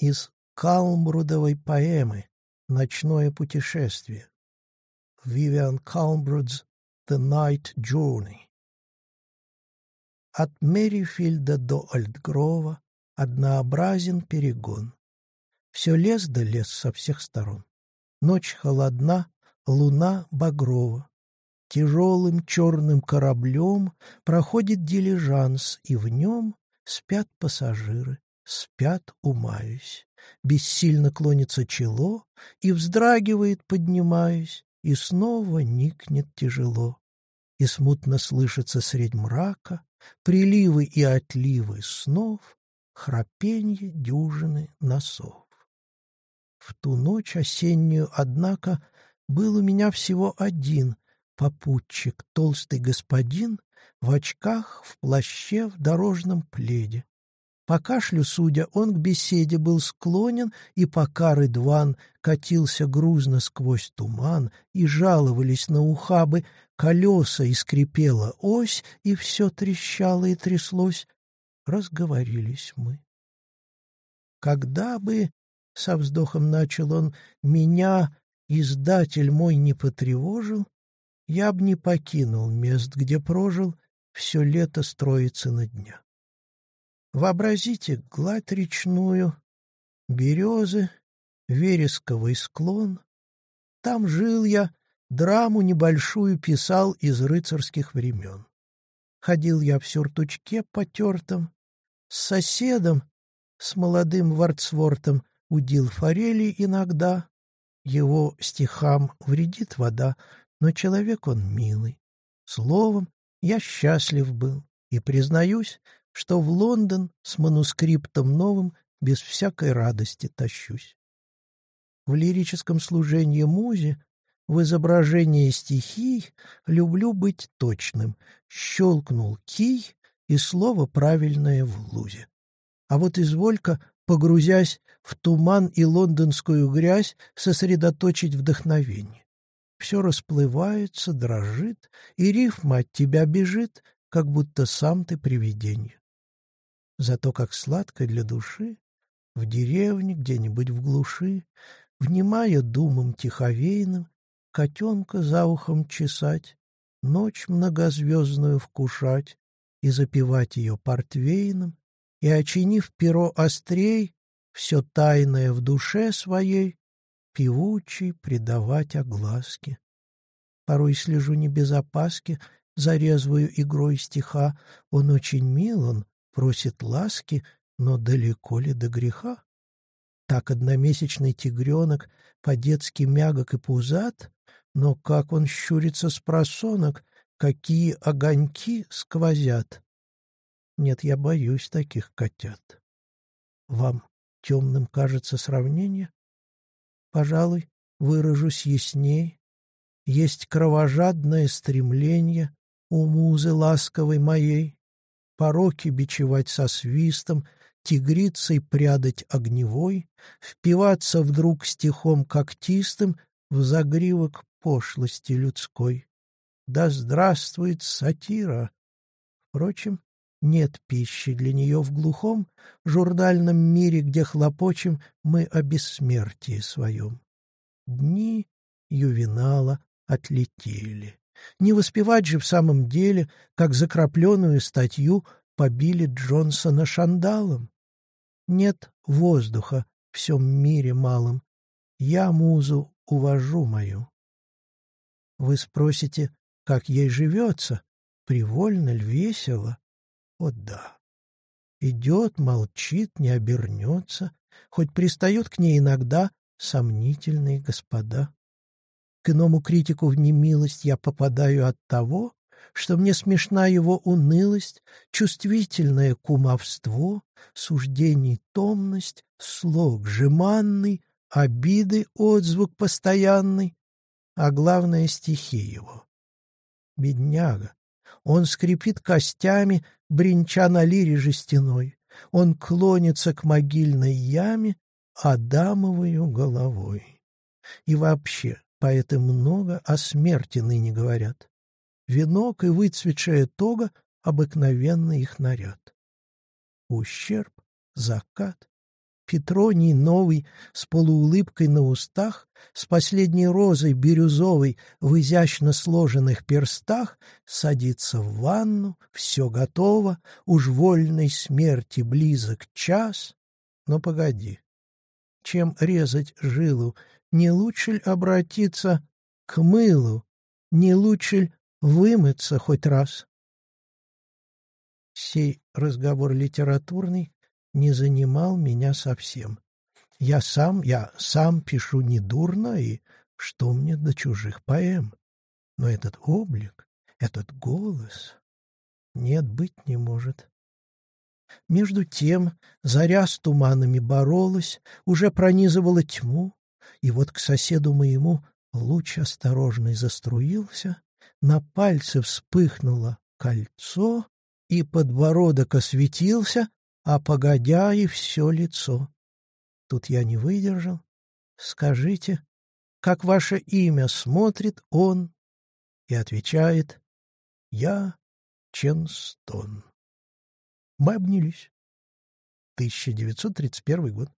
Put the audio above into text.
из Калмбрудовой поэмы «Ночное путешествие» Вивиан Калмбруд's «The Night Journey». От Мерифильда до Альтгрова однообразен перегон. Все лес да лес со всех сторон. Ночь холодна, луна багрова. Тяжелым черным кораблем проходит дилижанс, и в нем спят пассажиры, спят, умаюсь. Бессильно клонится чело, и вздрагивает, поднимаясь, и снова никнет тяжело. И смутно слышится средь мрака приливы и отливы снов, храпенье дюжины носов. В ту ночь осеннюю, однако, был у меня всего один попутчик, толстый господин, в очках, в плаще, в дорожном пледе. По кашлю судя, он к беседе был склонен, и пока Рыдван катился грузно сквозь туман, и жаловались на ухабы колеса, и скрипела ось, и все трещало и тряслось, разговорились мы. Когда бы, — со вздохом начал он, — меня издатель мой не потревожил, я б не покинул мест, где прожил все лето строится на дня. Вообразите гладь речную, березы, вересковый склон. Там жил я, драму небольшую писал из рыцарских времен. Ходил я в сюртучке потертом, с соседом, с молодым варцвортом, удил форели иногда. Его стихам вредит вода, но человек он милый. Словом, я счастлив был и признаюсь, что в Лондон с манускриптом новым без всякой радости тащусь. В лирическом служении музе, в изображении стихий люблю быть точным. Щелкнул кий, и слово правильное в лузе. А вот изволька, погрузясь в туман и лондонскую грязь, сосредоточить вдохновение. Все расплывается, дрожит, и рифма от тебя бежит, как будто сам ты привиденье. Зато как сладко для души в деревне, где-нибудь в глуши, внимая думам тиховейным, котенка за ухом чесать, ночь многозвездную вкушать и запивать ее портвейном, и, очинив перо острей, все тайное в душе своей, певучий предавать огласке. Порой слежу не без опаски за резвую игрой стиха, он очень мил, он просит ласки, но далеко ли до греха? Так одномесячный тигренок по-детски мягок и пузат, но как он щурится с просонок, какие огоньки сквозят. Нет, я боюсь таких котят. Вам темным кажется сравнение? Пожалуй, выражусь ясней. Есть кровожадное стремление у музы ласковой моей пороки бичевать со свистом, тигрицей прядать огневой, впиваться вдруг стихом когтистым в загривок пошлости людской. Да здравствует сатира! Впрочем, нет пищи для нее в глухом журнальном мире, где хлопочем мы о бессмертии своем. Дни ювенала отлетели. Не воспевать же в самом деле, как закрапленную статью побили Джонсона шандалом. Нет воздуха в всем мире малом. Я музу увожу мою. Вы спросите, как ей живется? Привольно ль, весело? О да. Идет, молчит, не обернется, хоть пристают к ней иногда сомнительные господа. К иному критику в немилость я попадаю от того, что мне смешна его унылость, чувствительное кумовство, суждений томность, слог жеманный, обиды отзвук постоянный, а главное — стихи его. Бедняга, он скрипит костями, бренча на лире жестяной, он клонится к могильной яме, адамовою головой. И вообще, Поэты много о смерти ныне говорят. Венок и выцветшая тога — обыкновенный их наряд. Ущерб, закат, Петроний новый, с полуулыбкой на устах, с последней розой бирюзовой в изящно сложенных перстах, садится в ванну, все готово, уж вольной смерти близок час. Но погоди, чем резать жилу, не лучше ли обратиться к мылу, не лучше ли вымыться хоть раз? Сей разговор литературный не занимал меня совсем. Я сам, я сам пишу недурно, и что мне до чужих поэм? Но этот облик, этот голос... Нет, быть не может. Между тем заря с туманами боролась, уже пронизывала тьму, и вот к соседу моему луч осторожный заструился, на пальце вспыхнуло кольцо, и подбородок осветился, а погодя и все лицо. Тут я не выдержал. Скажите, как ваше имя смотрит он? И отвечает, я Ченстон. Мы обнялись. 1931 год.